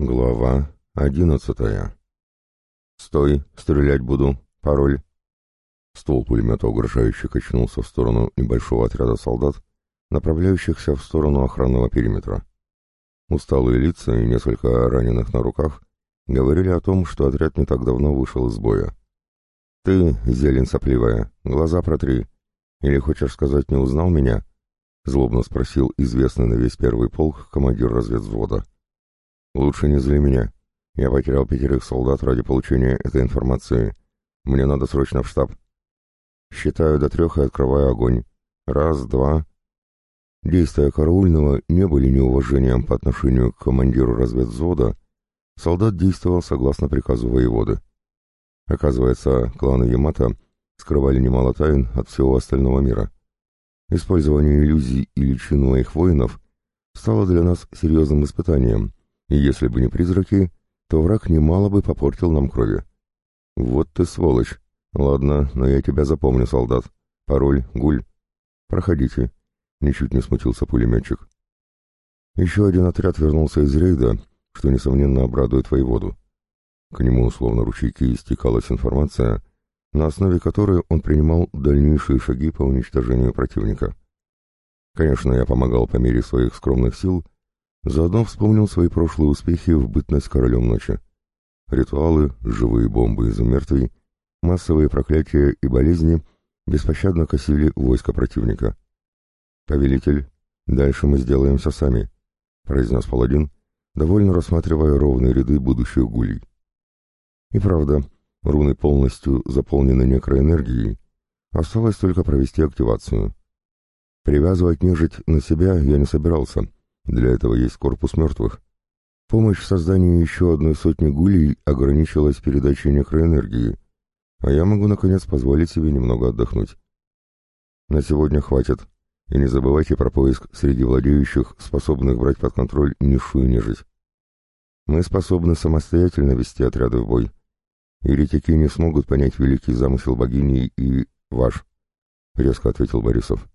Глава одиннадцатая. «Стой! Стрелять буду! Пароль!» Ствол пулемета угрожающе качнулся в сторону небольшого отряда солдат, направляющихся в сторону охранного периметра. Усталые лица и несколько раненых на руках говорили о том, что отряд не так давно вышел из боя. «Ты, зелень сопливая, глаза протри. Или хочешь сказать, не узнал меня?» — злобно спросил известный на весь первый полк командир разведвзвода. «Лучше не зли меня. Я потерял пятерых солдат ради получения этой информации. Мне надо срочно в штаб. Считаю до трех и открываю огонь. Раз, два...» Действия караульного не были неуважением по отношению к командиру разведвзвода. Солдат действовал согласно приказу воеводы. Оказывается, кланы Ямато скрывали немало тайн от всего остального мира. Использование иллюзий и личин моих воинов стало для нас серьезным испытанием, и если бы не призраки, то враг немало бы попортил нам крови. Вот ты сволочь. Ладно, но я тебя запомню, солдат. Пароль, гуль. Проходите. Ничуть не смутился пулеметчик. Еще один отряд вернулся из рейда, что, несомненно, обрадует воеводу. К нему, условно ручейки, истекалась информация, на основе которой он принимал дальнейшие шаги по уничтожению противника. Конечно, я помогал по мере своих скромных сил, Заодно вспомнил свои прошлые успехи в бытность королем ночи. Ритуалы, живые бомбы из мертвей, массовые проклятия и болезни беспощадно косили войско противника. «Повелитель, дальше мы сделаем все сами», — произнес паладин, довольно рассматривая ровные ряды будущих гулей. И правда, руны полностью заполнены некроэнергией, осталось только провести активацию. Привязывать нежить на себя я не собирался — для этого есть корпус мертвых. Помощь в создании еще одной сотни гулей ограничилась передачей некроэнергии, а я могу, наконец, позволить себе немного отдохнуть. На сегодня хватит, и не забывайте про поиск среди владеющих, способных брать под контроль низшую нежить. Мы способны самостоятельно вести отряды в бой. Еретики не смогут понять великий замысел богини и ваш, — резко ответил Борисов.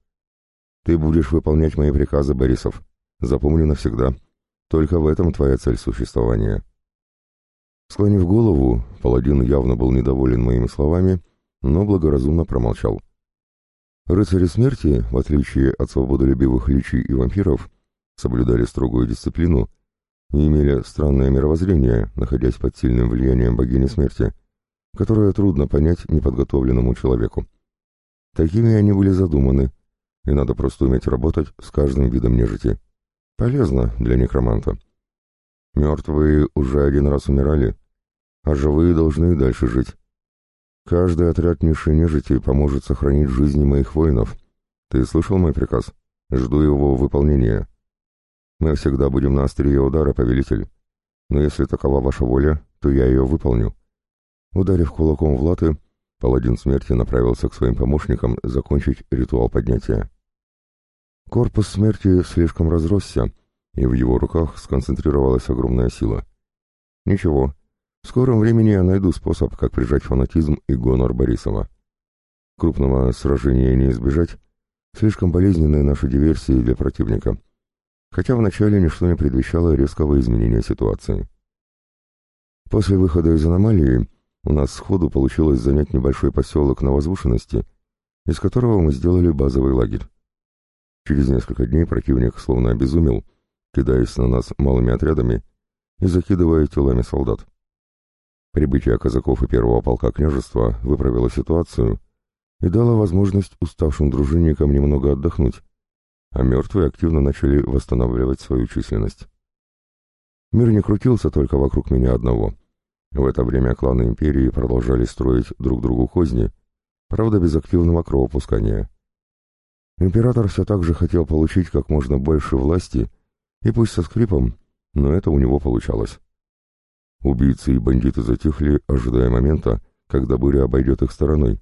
Ты будешь выполнять мои приказы, Борисов, Запомни навсегда. Только в этом твоя цель существования. Склонив голову, паладин явно был недоволен моими словами, но благоразумно промолчал. Рыцари смерти, в отличие от свободолюбивых личий и вампиров, соблюдали строгую дисциплину и имели странное мировоззрение, находясь под сильным влиянием богини смерти, которое трудно понять неподготовленному человеку. Такими они были задуманы, и надо просто уметь работать с каждым видом нежити. Полезно для некроманта. Мертвые уже один раз умирали, а живые должны дальше жить. Каждый отряд низшей нежити поможет сохранить жизни моих воинов. Ты слышал мой приказ? Жду его выполнения. Мы всегда будем на острие удара, повелитель. Но если такова ваша воля, то я ее выполню. Ударив кулаком в латы, паладин смерти направился к своим помощникам закончить ритуал поднятия. Корпус смерти слишком разросся, и в его руках сконцентрировалась огромная сила. Ничего, в скором времени я найду способ, как прижать фанатизм и гонор Борисова. Крупного сражения не избежать, слишком болезненные наши диверсии для противника, хотя вначале ничто не предвещало резкого изменения ситуации. После выхода из аномалии у нас сходу получилось занять небольшой поселок на возвышенности, из которого мы сделали базовый лагерь. Через несколько дней противник словно обезумел, кидаясь на нас малыми отрядами и закидывая телами солдат. Прибытие казаков и первого полка княжества выправило ситуацию и дало возможность уставшим дружинникам немного отдохнуть, а мертвые активно начали восстанавливать свою численность. Мир не крутился только вокруг меня одного. В это время кланы империи продолжали строить друг другу козни, правда без активного кровопускания. Император все так же хотел получить как можно больше власти, и пусть со скрипом, но это у него получалось. Убийцы и бандиты затихли, ожидая момента, когда буря обойдет их стороной.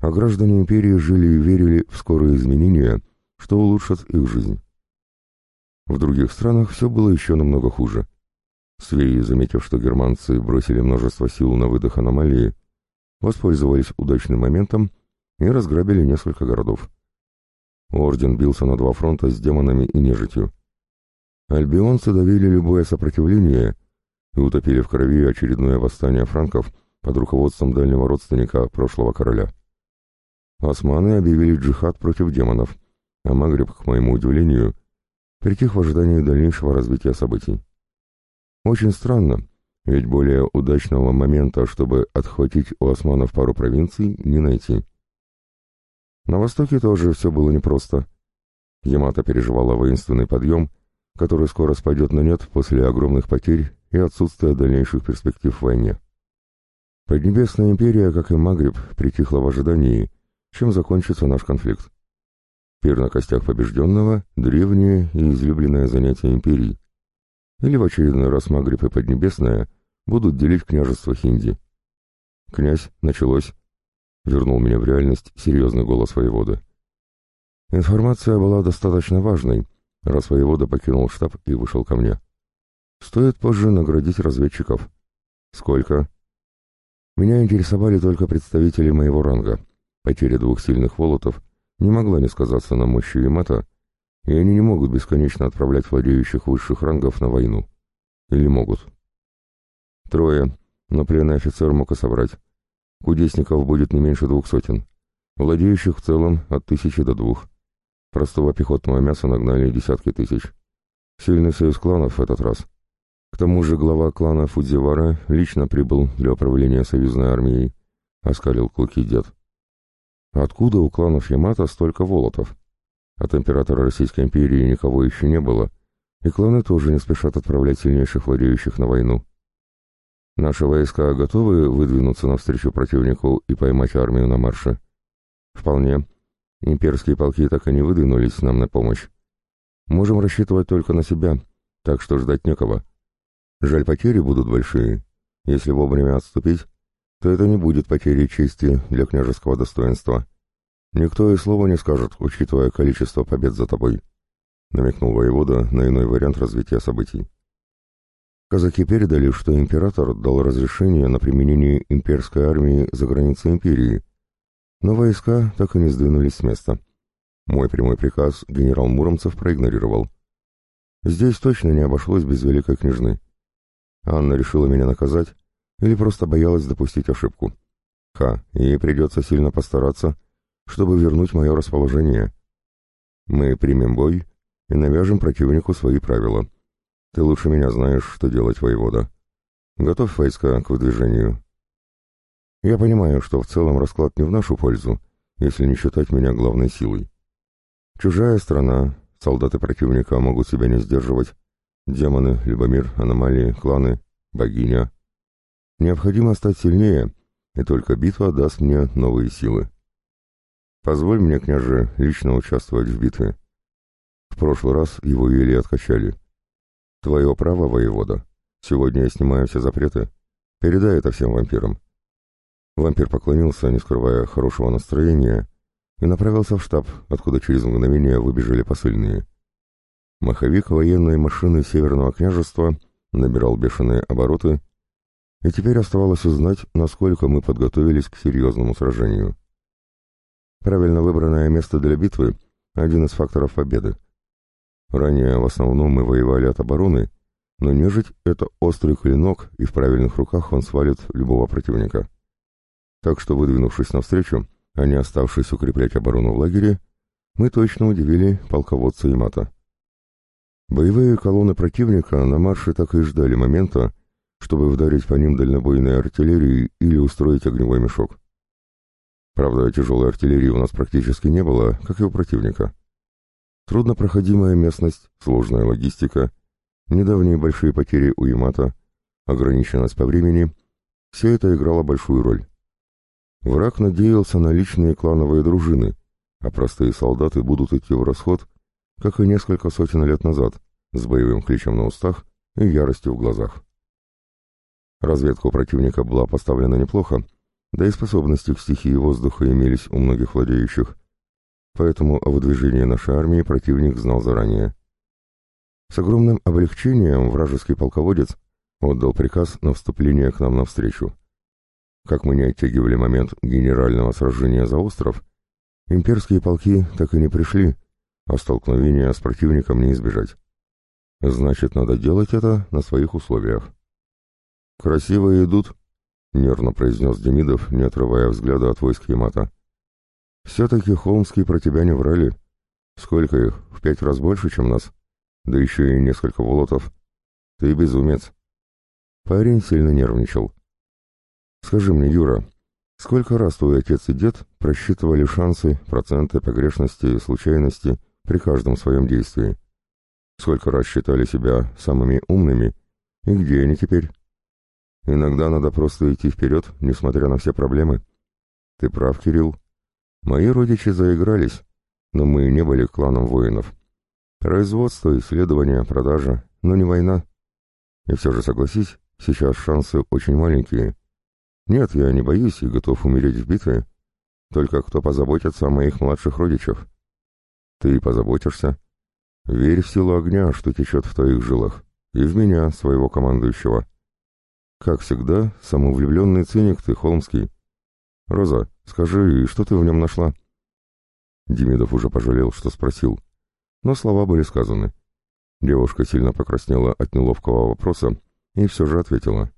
А граждане империи жили и верили в скорые изменения, что улучшат их жизнь. В других странах все было еще намного хуже. Свеи, заметив, что германцы бросили множество сил на выдох аномалии, воспользовались удачным моментом и разграбили несколько городов. Орден бился на два фронта с демонами и нежитью. Альбионцы давили любое сопротивление и утопили в крови очередное восстание франков под руководством дальнего родственника прошлого короля. Османы объявили джихад против демонов, а Магриб, к моему удивлению, притих в ожидании дальнейшего развития событий. Очень странно, ведь более удачного момента, чтобы отхватить у османов пару провинций, не найти. На востоке тоже все было непросто. Ямато переживала воинственный подъем, который скоро спадет на нет после огромных потерь и отсутствия дальнейших перспектив в войне. Поднебесная империя, как и Магриб, притихла в ожидании, чем закончится наш конфликт. Пир на костях побежденного — древнее и излюбленное занятие империи. Или в очередной раз Магриб и Поднебесная будут делить княжество Хинди. «Князь, началось!» — вернул меня в реальность серьезный голос воевода. Информация была достаточно важной, раз воевода покинул штаб и вышел ко мне. Стоит позже наградить разведчиков. Сколько? Меня интересовали только представители моего ранга. Потеря двух сильных волотов не могла не сказаться на мощи Ямата, и они не могут бесконечно отправлять владеющих высших рангов на войну. Или могут? Трое, но пленный офицер мог и собрать. Кудесников будет не меньше двух сотен. Владеющих в целом от тысячи до двух. Простого пехотного мяса нагнали десятки тысяч. Сильный союз кланов в этот раз. К тому же глава клана Фудзивара лично прибыл для управления союзной армией, оскалил клыки дед. Откуда у кланов Ямато столько волотов? От императора Российской империи никого еще не было, и кланы тоже не спешат отправлять сильнейших владеющих на войну. Наши войска готовы выдвинуться навстречу противнику и поймать армию на марше? Вполне. Имперские полки так и не выдвинулись нам на помощь. Можем рассчитывать только на себя, так что ждать некого. Жаль, потери будут большие. Если вовремя отступить, то это не будет потерей чести для княжеского достоинства. Никто и слова не скажет, учитывая количество побед за тобой», — намекнул воевода на иной вариант развития событий. Казаки передали, что император дал разрешение на применение имперской армии за границей империи, но войска так и не сдвинулись с места. Мой прямой приказ генерал Муромцев проигнорировал. Здесь точно не обошлось без великой княжны. Анна решила меня наказать или просто боялась допустить ошибку. Ха, ей придется сильно постараться, чтобы вернуть мое расположение. Мы примем бой и навяжем противнику свои правила. Ты лучше меня знаешь, что делать, воевода. Готовь войска к выдвижению. Я понимаю, что в целом расклад не в нашу пользу, если не считать меня главной силой. Чужая страна, солдаты противника могут себя не сдерживать, демоны, Любомир, аномалии, кланы, богиня. Необходимо стать сильнее, и только битва даст мне новые силы. Позволь мне, княже, лично участвовать в битве. В прошлый раз его еле откачали. Твое право, воевода. Сегодня я снимаю все запреты. Передай это всем вампирам. Вампир поклонился, не скрывая хорошего настроения, и направился в штаб, откуда через мгновение выбежали посыльные. Маховик военной машины Северного княжества набирал бешеные обороты и теперь оставалось узнать, насколько мы подготовились к серьезному сражению. Правильно выбранное место для битвы — один из факторов победы. Ранее в основном мы воевали от обороны, но нежить — это острый клинок, и в правильных руках он свалит любого противника. Так что, выдвинувшись навстречу, а не оставшись укреплять оборону в лагере, мы точно удивили полководца Имата. Боевые колонны противника на марше так и ждали момента, чтобы вдарить по ним дальнобойной артиллерией или устроить огневой мешок. Правда, тяжелой артиллерии у нас практически не было, как и у противника. Труднопроходимая местность, сложная логистика, недавние большие потери у Ямата, ограниченность по времени — все это играло большую роль. Враг надеялся на личные клановые дружины, а простые солдаты будут идти в расход, как и несколько сотен лет назад, с боевым кличем на устах и яростью в глазах. Разведка у противника была поставлена неплохо, да и способности к стихии воздуха имелись у многих владеющих, поэтому о выдвижении нашей армии противник знал заранее. С огромным облегчением вражеский полководец отдал приказ на вступление к нам навстречу. Как мы не оттягивали момент генерального сражения за остров, имперские полки так и не пришли, а столкновения с противником не избежать. Значит, надо делать это на своих условиях. «Красиво идут», — нервно произнес Демидов, не отрывая взгляда от войск Ямата. «Все-таки Холмские про тебя не врали. Сколько их? В пять раз больше, чем нас? Да еще и несколько волотов. Ты безумец». Парень сильно нервничал. «Скажи мне, Юра, сколько раз твой отец и дед просчитывали шансы, проценты, погрешности, случайности при каждом своем действии? Сколько раз считали себя самыми умными, и где они теперь?» Иногда надо просто идти вперед, несмотря на все проблемы. Ты прав, Кирилл. Мои родичи заигрались, но мы не были кланом воинов. Производство, исследования, продажа, но не война. И все же, согласись, сейчас шансы очень маленькие. Нет, я не боюсь и готов умереть в битве. Только кто позаботится о моих младших родичах? Ты позаботишься. Верь в силу огня, что течет в твоих жилах, и в меня, своего командующего. Как всегда, самовлюбленный циник ты, Холмский. Роза, скажи, что ты в нем нашла? Демидов уже пожалел, что спросил. Но слова были сказаны. Девушка сильно покраснела от неловкого вопроса и все же ответила.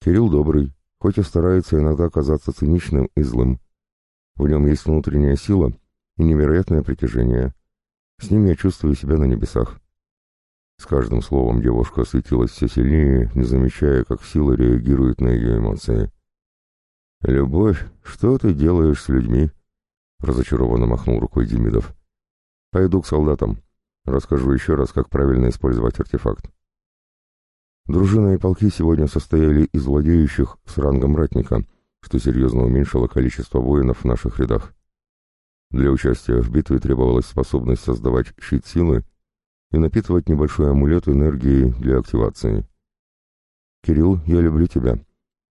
Кирилл добрый, хоть и старается иногда казаться циничным и злым. В нем есть внутренняя сила и невероятное притяжение. С ним я чувствую себя на небесах. С каждым словом девушка светилась все сильнее, не замечая, как сила реагирует на ее эмоции. «Любовь, что ты делаешь с людьми?» — разочарованно махнул рукой Демидов. «Пойду к солдатам. Расскажу еще раз, как правильно использовать артефакт». Дружина и полки сегодня состояли из владеющих с рангом ратника, что серьезно уменьшило количество воинов в наших рядах. Для участия в битве требовалась способность создавать щит силы и напитывать небольшой амулет энергией для активации. «Кирилл, я люблю тебя.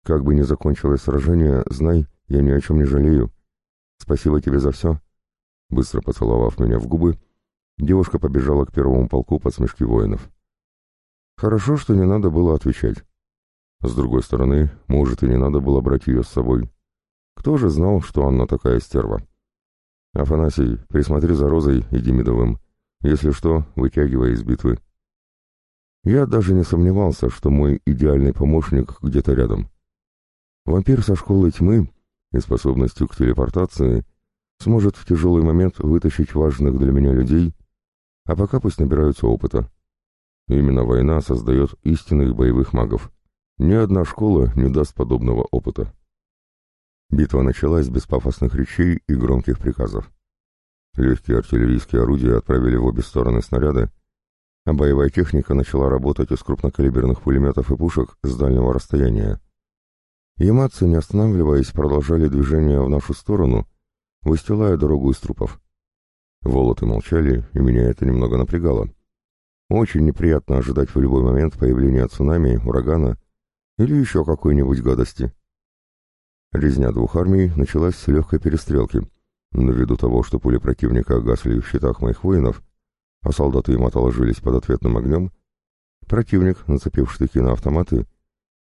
Как бы ни закончилось сражение, знай, я ни о чем не жалею. Спасибо тебе за все». Быстро поцеловав меня в губы, девушка побежала к первому полку под смешки воинов. Хорошо, что не надо было отвечать. С другой стороны, может, и не надо было брать ее с собой. Кто же знал, что она такая стерва? «Афанасий, присмотри за Розой и Демидовым. Если что, вытягивая из битвы. Я даже не сомневался, что мой идеальный помощник где-то рядом. Вампир со школы тьмы и способностью к телепортации сможет в тяжелый момент вытащить важных для меня людей, а пока пусть набираются опыта. Именно война создает истинных боевых магов. Ни одна школа не даст подобного опыта. Битва началась без пафосных речей и громких приказов. Легкие артиллерийские орудия отправили в обе стороны снаряды, а боевая техника начала работать из крупнокалиберных пулеметов и пушек с дальнего расстояния. Яматцы, не останавливаясь, продолжали движение в нашу сторону, выстилая дорогу из трупов. Волоты молчали, и меня это немного напрягало. Очень неприятно ожидать в любой момент появления цунами, урагана или еще какой-нибудь гадости. Резня двух армий началась с легкой перестрелки — но ввиду того, что пули противника гасли в щитах моих воинов, а солдаты им отложились под ответным огнем, противник, нацепив штыки на автоматы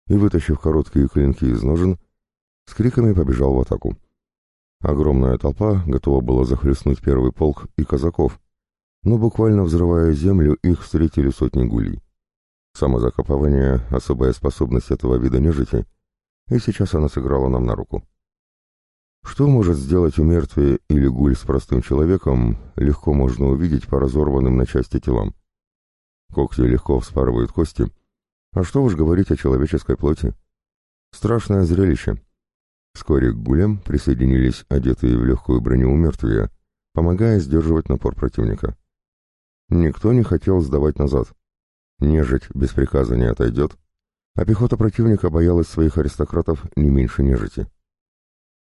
и вытащив короткие клинки из ножен, с криками побежал в атаку. Огромная толпа готова была захлестнуть первый полк и казаков, но буквально взрывая землю, их встретили сотни гулей. Самозакопывание — особая способность этого вида нежити, и сейчас она сыграла нам на руку. Что может сделать у мертвия или гуль с простым человеком, легко можно увидеть по разорванным на части телам. Когти легко вспарывают кости, а что уж говорить о человеческой плоти. Страшное зрелище. Вскоре к гулям присоединились одетые в легкую броню мертвия, помогая сдерживать напор противника. Никто не хотел сдавать назад. Нежить без приказа не отойдет, а пехота противника боялась своих аристократов не меньше нежити.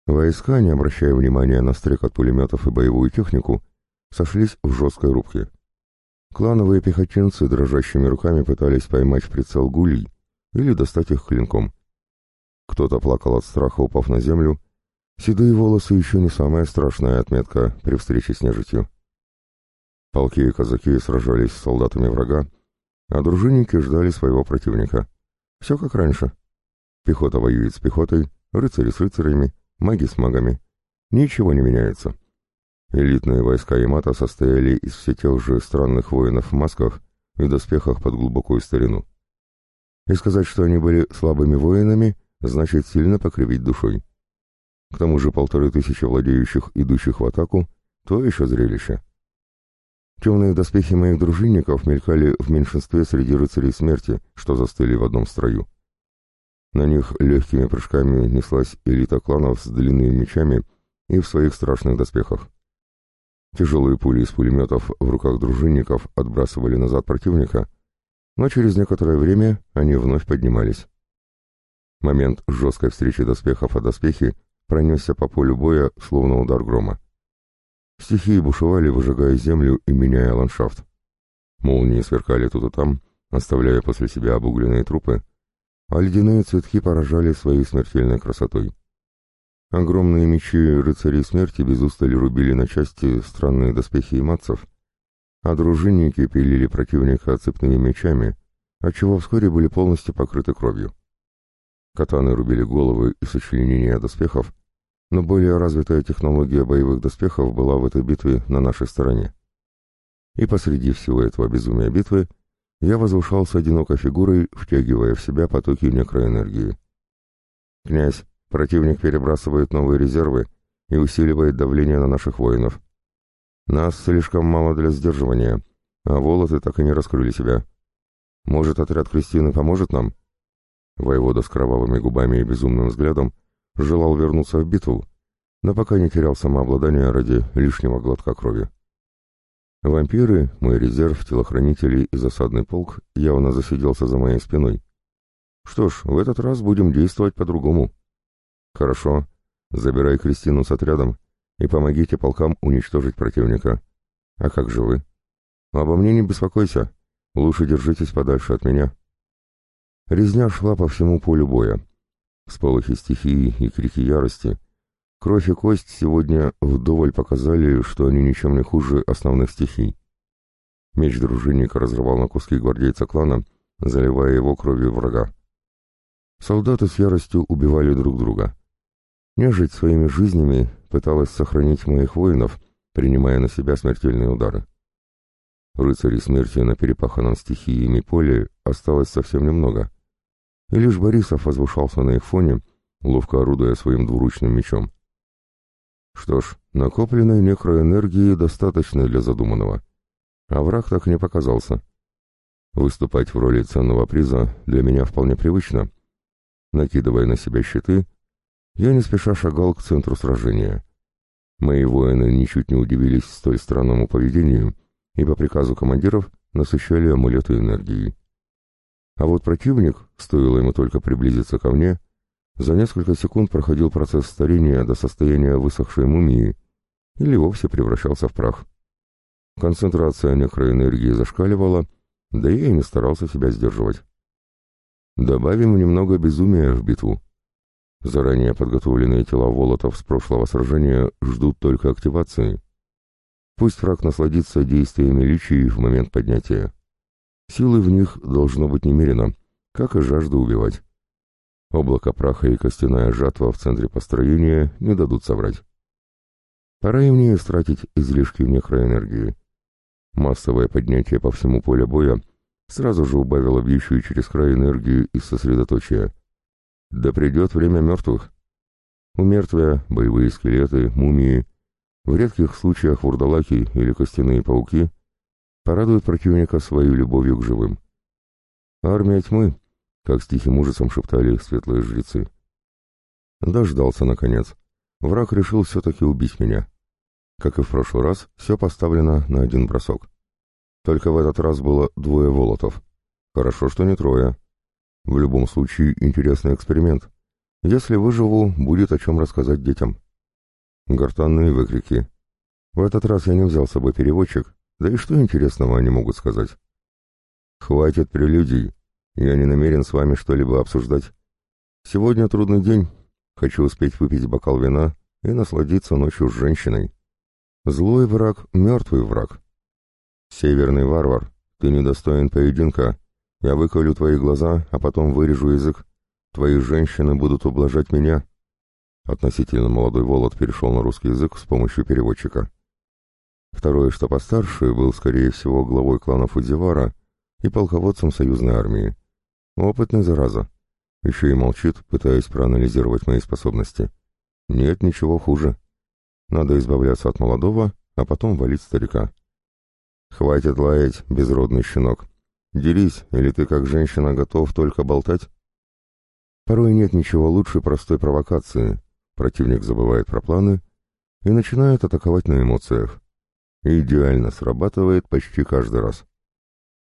Войска, не обращая внимания на стрекот пулеметов и боевую технику, сошлись в жесткой рубке. Клановые пехотинцы дрожащими руками пытались поймать в прицел гулей или достать их клинком. Кто-то плакал от страха, упав на землю. Седые волосы еще не самая страшная отметка при встрече с нежитью. Полки и казаки сражались с солдатами врага, а дружинники ждали своего противника. Все как раньше. Пехота воюет с пехотой, рыцари с рыцарями, маги с магами. Ничего не меняется. Элитные войска Ямато состояли из все тех же странных воинов в масках и доспехах под глубокую старину. И сказать, что они были слабыми воинами, значит сильно покривить душой. К тому же полторы тысячи владеющих, идущих в атаку, то еще зрелище. Темные доспехи моих дружинников мелькали в меньшинстве среди рыцарей смерти, что застыли в одном строю. На них легкими прыжками неслась элита кланов с длинными мечами и в своих страшных доспехах. Тяжелые пули из пулеметов в руках дружинников отбрасывали назад противника, но через некоторое время они вновь поднимались. Момент жесткой встречи доспехов о доспехи пронесся по полю боя, словно удар грома. Стихии бушевали, выжигая землю и меняя ландшафт. Молнии сверкали тут и там, оставляя после себя обугленные трупы, а ледяные цветки поражали своей смертельной красотой. Огромные мечи рыцарей смерти без устали рубили на части странные доспехи и матцев, а дружинники пилили противника цепными мечами, отчего вскоре были полностью покрыты кровью. Катаны рубили головы и сочленения доспехов, но более развитая технология боевых доспехов была в этой битве на нашей стороне. И посреди всего этого безумия битвы я возвышался одинокой фигурой, втягивая в себя потоки некроэнергии. «Князь, противник перебрасывает новые резервы и усиливает давление на наших воинов. Нас слишком мало для сдерживания, а волосы так и не раскрыли себя. Может, отряд Кристины поможет нам?» Воевода с кровавыми губами и безумным взглядом желал вернуться в битву, но пока не терял самообладание ради лишнего глотка крови. Вампиры, мой резерв, телохранители и засадный полк явно засиделся за моей спиной. Что ж, в этот раз будем действовать по-другому. Хорошо, забирай Кристину с отрядом и помогите полкам уничтожить противника. А как же вы? Обо мне не беспокойся, лучше держитесь подальше от меня. Резня шла по всему полю боя. Сполохи стихии и крики ярости. Кровь и кость сегодня вдоволь показали, что они ничем не хуже основных стихий. Меч дружинника разрывал на куски гвардейца клана, заливая его кровью врага. Солдаты с яростью убивали друг друга. Нежить своими жизнями пыталась сохранить моих воинов, принимая на себя смертельные удары. Рыцарей смерти на перепаханном стихиями поле осталось совсем немного и лишь Борисов возвышался на их фоне, ловко орудуя своим двуручным мечом. Что ж, накопленной некроэнергии достаточно для задуманного, а враг так не показался. Выступать в роли ценного приза для меня вполне привычно. Накидывая на себя щиты, я не спеша шагал к центру сражения. Мои воины ничуть не удивились столь странному поведению и по приказу командиров насыщали амулеты энергией. А вот противник, стоило ему только приблизиться ко мне, за несколько секунд проходил процесс старения до состояния высохшей мумии или вовсе превращался в прах. Концентрация некроэнергии зашкаливала, да и я не старался себя сдерживать. Добавим немного безумия в битву. Заранее подготовленные тела волотов с прошлого сражения ждут только активации. Пусть враг насладится действиями личий в момент поднятия. Силы в них должно быть немерено, как и жажда убивать. Облако праха и костяная жатва в центре построения не дадут соврать. Пора и мне истратить излишки некроэнергии. Массовое поднятие по всему полю боя сразу же убавило бьющую через край энергию из сосредоточия. Да придет время мертвых. У мертвия боевые скелеты, мумии, в редких случаях вурдалаки или костяные пауки порадует противника своей любовью к живым. Армия тьмы, как с тихим ужасом шептали светлые жрецы. Дождался, наконец. Враг решил все-таки убить меня. Как и в прошлый раз, все поставлено на один бросок. Только в этот раз было двое волотов. Хорошо, что не трое. В любом случае, интересный эксперимент. Если выживу, будет о чем рассказать детям. Гортанные выкрики. В этот раз я не взял с собой переводчик, да и что интересного они могут сказать? Хватит прелюдий. Я не намерен с вами что-либо обсуждать. Сегодня трудный день. Хочу успеть выпить бокал вина и насладиться ночью с женщиной. Злой враг — мертвый враг. Северный варвар, ты недостоин поединка. Я выколю твои глаза, а потом вырежу язык. Твои женщины будут ублажать меня. Относительно молодой Волод перешел на русский язык с помощью переводчика. Второй, что постарше, был, скорее всего, главой клана Фудзивара и полководцем союзной армии. Опытный, зараза. Еще и молчит, пытаясь проанализировать мои способности. Нет ничего хуже. Надо избавляться от молодого, а потом валить старика. Хватит лаять, безродный щенок. Делись, или ты как женщина готов только болтать? Порой нет ничего лучше простой провокации. Противник забывает про планы и начинает атаковать на эмоциях. идеально срабатывает почти каждый раз.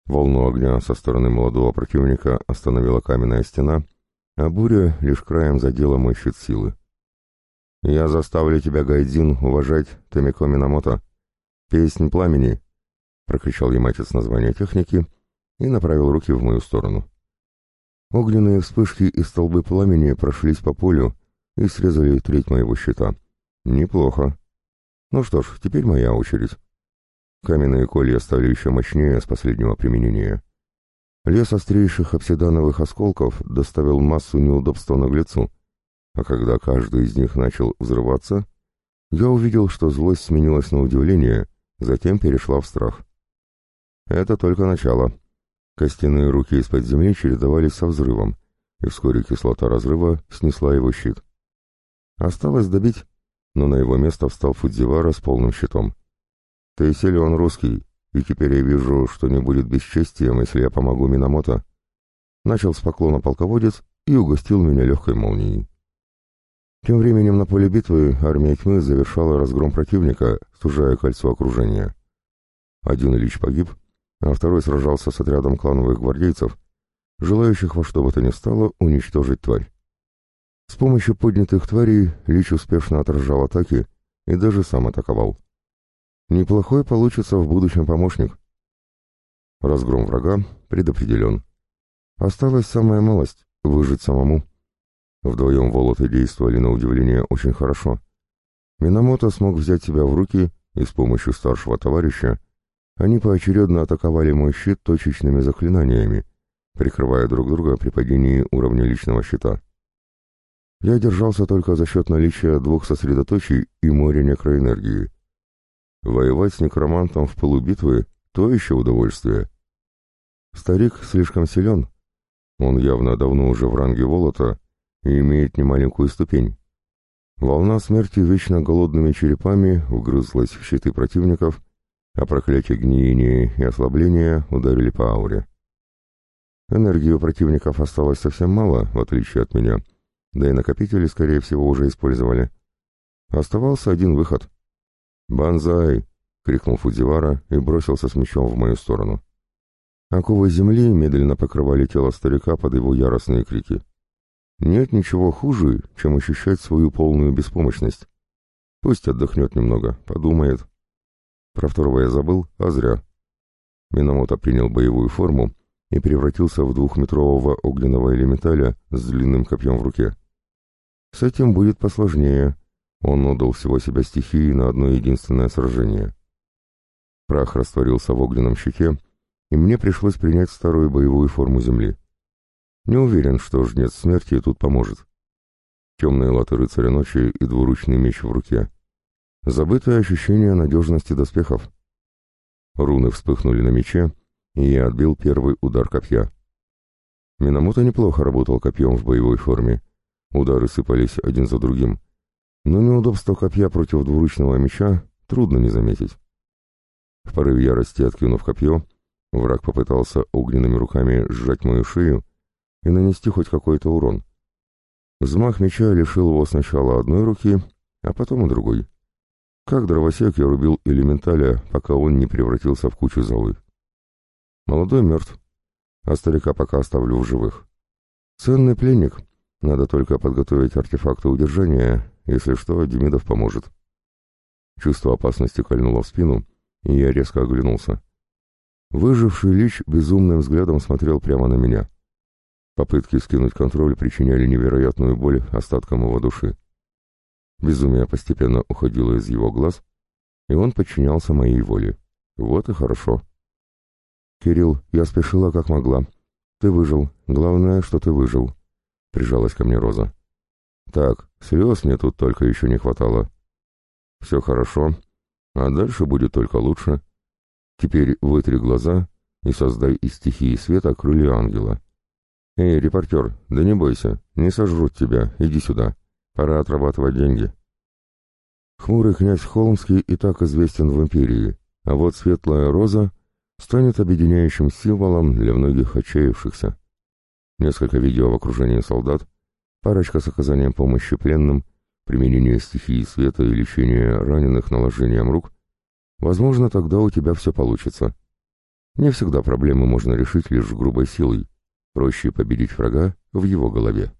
Волну огня со стороны молодого противника остановила каменная стена, а буря лишь краем задела мой щит силы. «Я заставлю тебя, Гайдзин, уважать Томико Минамото. Песнь пламени!» — прокричал яматец название техники и направил руки в мою сторону. Огненные вспышки и столбы пламени прошлись по полю и срезали треть моего щита. Неплохо. Ну что ж, теперь моя очередь. Каменные колья стали еще мощнее с последнего применения. Лес острейших обсидановых осколков доставил массу неудобства наглецу, а когда каждый из них начал взрываться, я увидел, что злость сменилась на удивление, затем перешла в страх. Это только начало. Костяные руки из-под земли чередовались со взрывом, и вскоре кислота разрыва снесла его щит. Осталось добить, но на его место встал Фудзивара с полным щитом. «Ты силен русский, и теперь я вижу, что не будет бесчестием, если я помогу Минамото». Начал с поклона полководец и угостил меня легкой молнией. Тем временем на поле битвы армия тьмы завершала разгром противника, сужая кольцо окружения. Один лич погиб, а второй сражался с отрядом клановых гвардейцев, желающих во что бы то ни стало уничтожить тварь. С помощью поднятых тварей Лич успешно отражал атаки и даже сам атаковал. Неплохой получится в будущем помощник. Разгром врага предопределен. Осталась самая малость — выжить самому. Вдвоем волоты действовали на удивление очень хорошо. Минамото смог взять себя в руки, и с помощью старшего товарища они поочередно атаковали мой щит точечными заклинаниями, прикрывая друг друга при падении уровня личного щита. Я держался только за счет наличия двух сосредоточий и моря некроэнергии. Воевать с некромантом в полубитвы — то еще удовольствие. Старик слишком силен. Он явно давно уже в ранге Волота и имеет немаленькую ступень. Волна смерти вечно голодными черепами вгрызлась в щиты противников, а проклятие гниения и ослабления ударили по ауре. Энергии у противников осталось совсем мало, в отличие от меня, да и накопители, скорее всего, уже использовали. Оставался один выход. «Бонзай!» — крикнул Фудзивара и бросился с мечом в мою сторону. Оковы земли медленно покрывали тело старика под его яростные крики. Нет ничего хуже, чем ощущать свою полную беспомощность. Пусть отдохнет немного, подумает. Про второго я забыл, а зря. Минамото принял боевую форму и превратился в двухметрового огненного элементаля с длинным копьем в руке. С этим будет посложнее. Он отдал всего себя стихии на одно единственное сражение. Прах растворился в огненном щите, и мне пришлось принять старую боевую форму земли. Не уверен, что жнец смерти тут поможет. Темные латы рыцаря ночи и двуручный меч в руке. Забытое ощущение надежности доспехов. Руны вспыхнули на мече, и я отбил первый удар копья. Минамото неплохо работал копьем в боевой форме. Удары сыпались один за другим. Но неудобство копья против двуручного меча трудно не заметить. В порыве ярости откинув копье, враг попытался огненными руками сжать мою шею и нанести хоть какой-то урон. Взмах меча лишил его сначала одной руки, а потом и другой. Как дровосек я рубил элементаля, пока он не превратился в кучу золы. Молодой мертв, а старика пока оставлю в живых. Ценный пленник, надо только подготовить артефакты удержания, если что, Демидов поможет. Чувство опасности кольнуло в спину, и я резко оглянулся. Выживший лич безумным взглядом смотрел прямо на меня. Попытки скинуть контроль причиняли невероятную боль остаткам его души. Безумие постепенно уходило из его глаз, и он подчинялся моей воле. Вот и хорошо. «Кирилл, я спешила как могла. Ты выжил. Главное, что ты выжил», — прижалась ко мне Роза. «Так, слез мне тут только еще не хватало. Все хорошо, а дальше будет только лучше. Теперь вытри глаза и создай из стихии света крылья ангела. «Эй, репортер, да не бойся, не сожрут тебя, иди сюда. Пора отрабатывать деньги». Хмурый князь Холмский и так известен в империи, а вот светлая роза станет объединяющим символом для многих отчаявшихся. Несколько видео в окружении солдат, парочка с оказанием помощи пленным, применение стихии света и лечение раненых наложением рук. Возможно, тогда у тебя все получится. Не всегда проблемы можно решить лишь грубой силой. Проще победить врага в его голове.